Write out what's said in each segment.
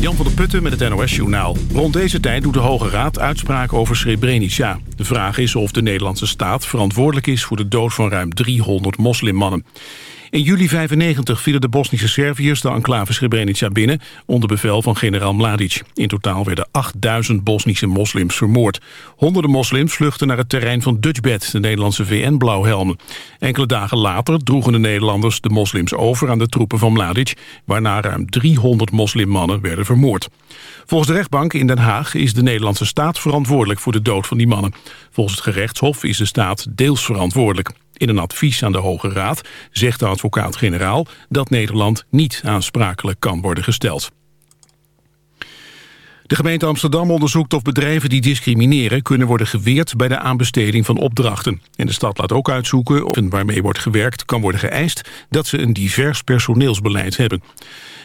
Jan van der Putten met het NOS-journaal. Rond deze tijd doet de Hoge Raad uitspraken over Srebrenica. De vraag is of de Nederlandse staat verantwoordelijk is... voor de dood van ruim 300 moslimmannen. In juli 95 vielen de Bosnische Serviërs de enclave Srebrenica binnen... onder bevel van generaal Mladic. In totaal werden 8000 Bosnische moslims vermoord. Honderden moslims vluchtten naar het terrein van Dutchbed... de Nederlandse VN-blauwhelmen. Enkele dagen later droegen de Nederlanders de moslims over... aan de troepen van Mladic... waarna ruim 300 moslimmannen werden vermoord. Volgens de rechtbank in Den Haag is de Nederlandse staat verantwoordelijk... voor de dood van die mannen. Volgens het gerechtshof is de staat deels verantwoordelijk. In een advies aan de Hoge Raad zegt de advocaat-generaal dat Nederland niet aansprakelijk kan worden gesteld. De gemeente Amsterdam onderzoekt of bedrijven die discrimineren... kunnen worden geweerd bij de aanbesteding van opdrachten. En de stad laat ook uitzoeken of een waarmee wordt gewerkt... kan worden geëist dat ze een divers personeelsbeleid hebben.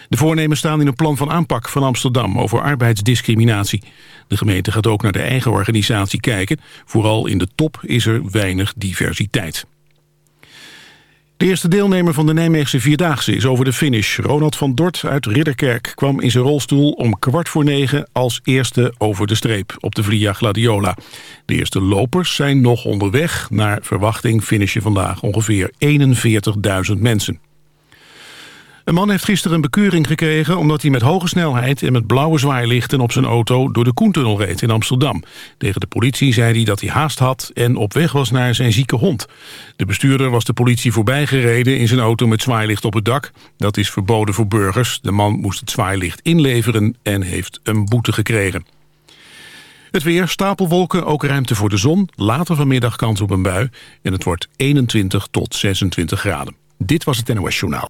De voornemens staan in een plan van aanpak van Amsterdam... over arbeidsdiscriminatie. De gemeente gaat ook naar de eigen organisatie kijken. Vooral in de top is er weinig diversiteit. De eerste deelnemer van de Nijmeegse Vierdaagse is over de finish. Ronald van Dort uit Ridderkerk kwam in zijn rolstoel om kwart voor negen als eerste over de streep op de Via Gladiola. De eerste lopers zijn nog onderweg. Naar verwachting finishen vandaag ongeveer 41.000 mensen. Een man heeft gisteren een bekeuring gekregen omdat hij met hoge snelheid en met blauwe zwaailichten op zijn auto door de Koentunnel reed in Amsterdam. Tegen de politie zei hij dat hij haast had en op weg was naar zijn zieke hond. De bestuurder was de politie voorbijgereden in zijn auto met zwaailicht op het dak. Dat is verboden voor burgers. De man moest het zwaailicht inleveren en heeft een boete gekregen. Het weer, stapelwolken, ook ruimte voor de zon. Later vanmiddag kans op een bui. En het wordt 21 tot 26 graden. Dit was het NOS Journaal.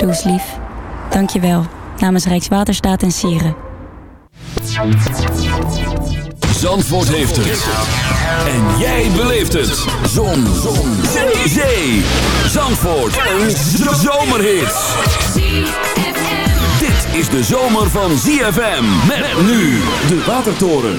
Doe lief. Dank je wel. Namens Rijkswaterstaat en Sieren. Zandvoort heeft het. En jij beleeft het. Zon. Zon. Zee. Zee. Zandvoort. Een zomerhit. Dit is de zomer van ZFM. Met nu de Watertoren.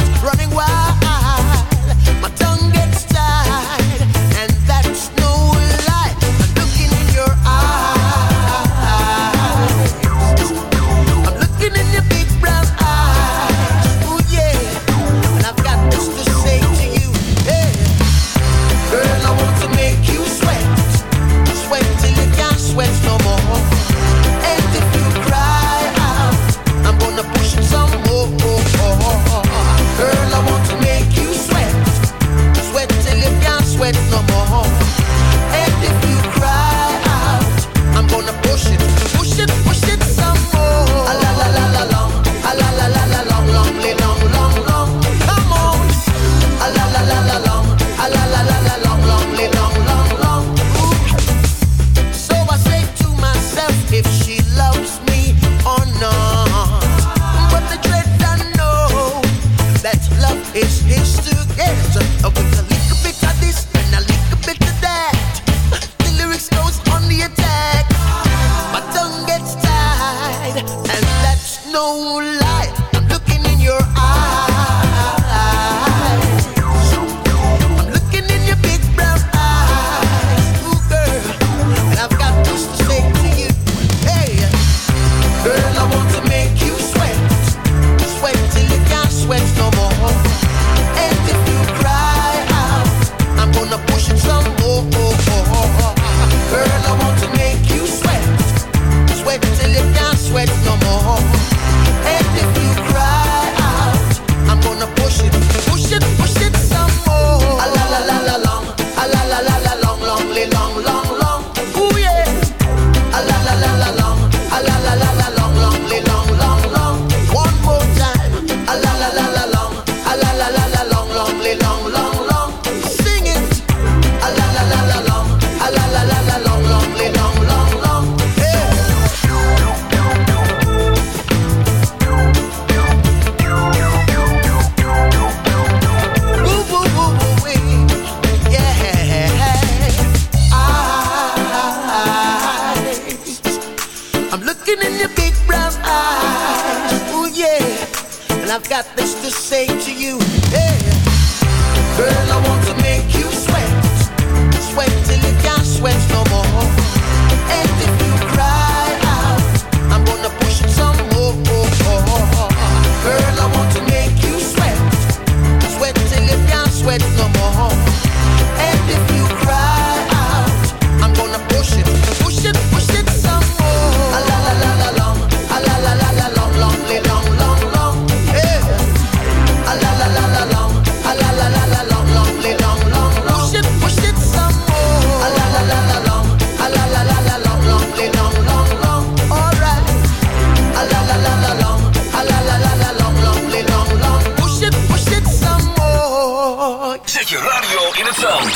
Zet je radio in het zand.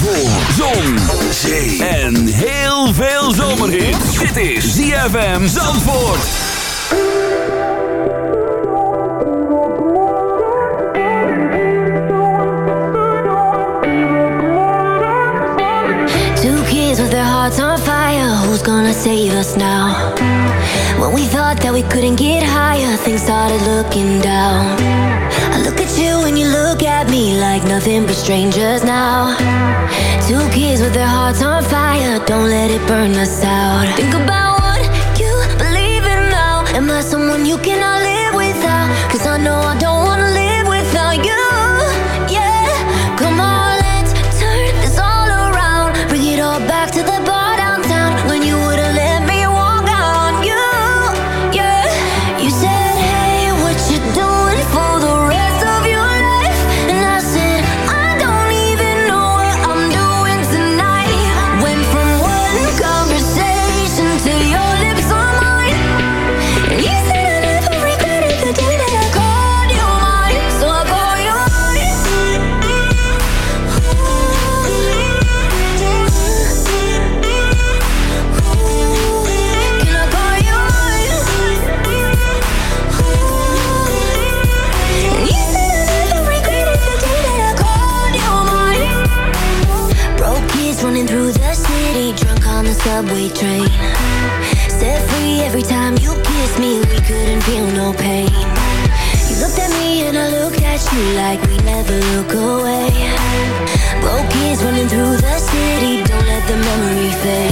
Voor zon, zee en heel veel zomerhit. Dit is ZFM Zandvoort. Two kids with their hearts on fire. Who's gonna save us now? When we thought that we couldn't get higher, things started looking down. You and you look at me like nothing but strangers now. Two kids with their hearts on fire. Don't let it burn us out. Think about what you believe in now. Am I someone you cannot you like we never look away. Broke kids running through the city, don't let the memory fade.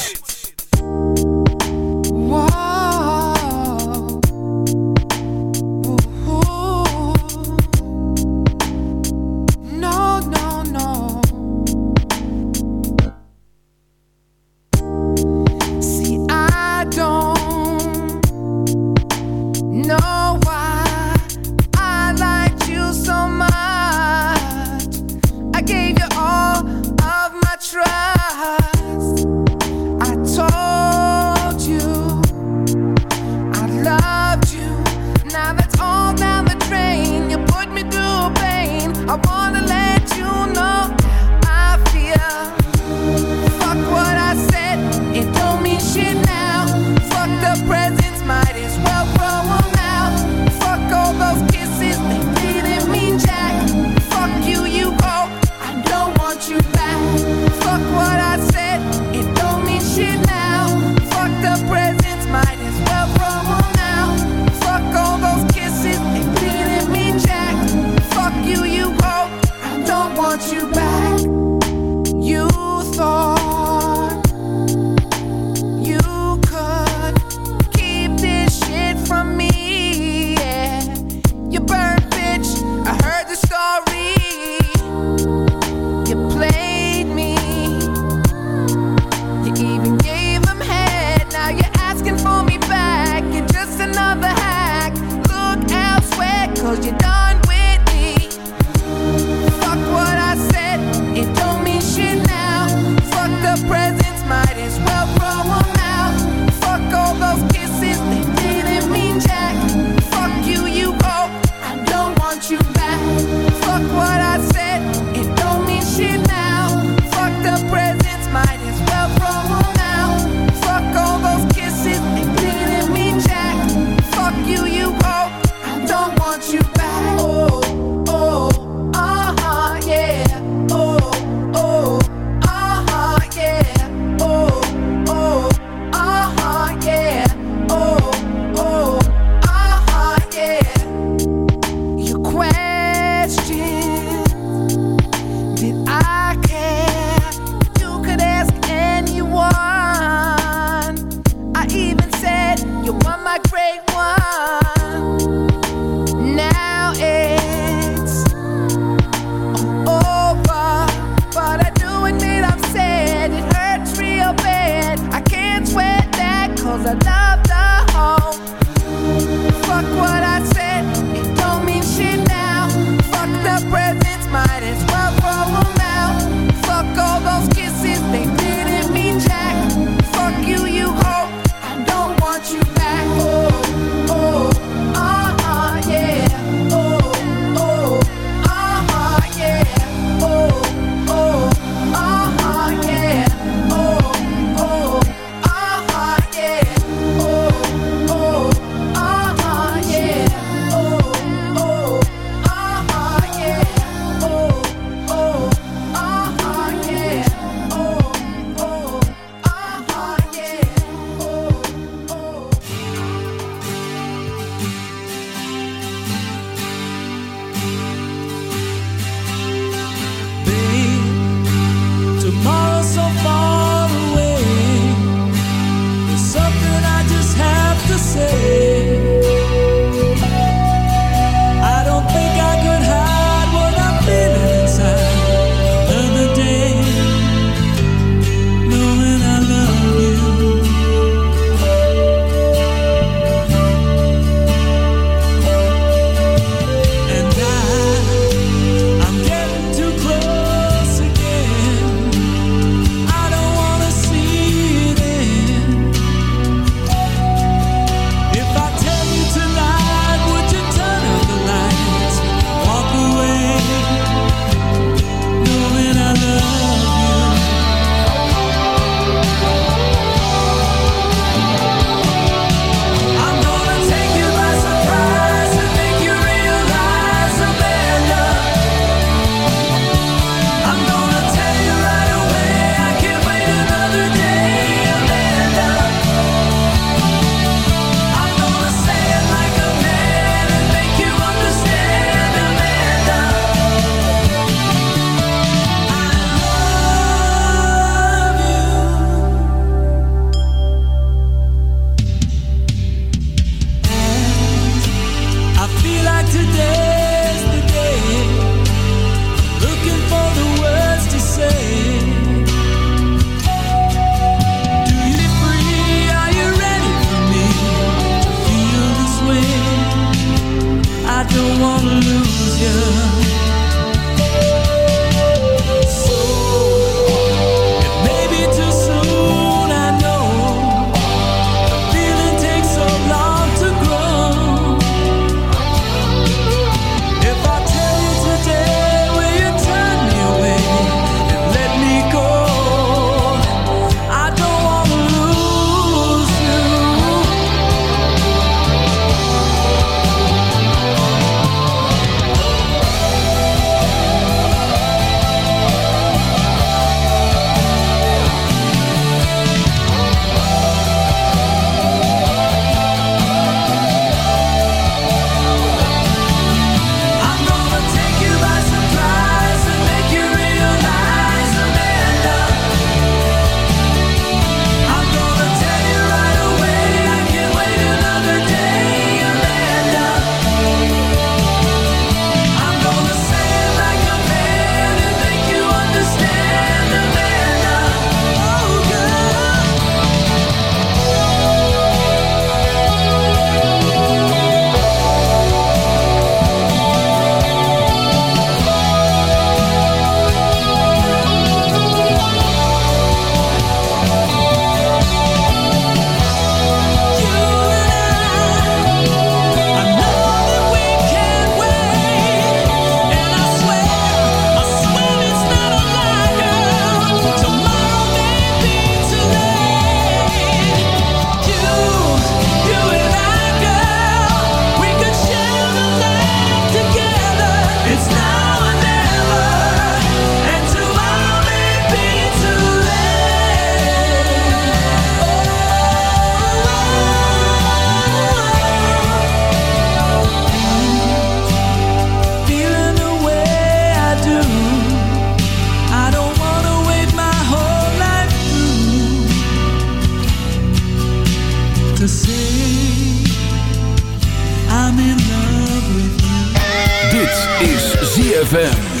ZFM.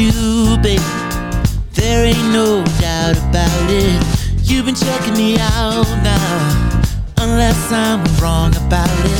you, babe. There ain't no doubt about it. You've been checking me out now, unless I'm wrong about it.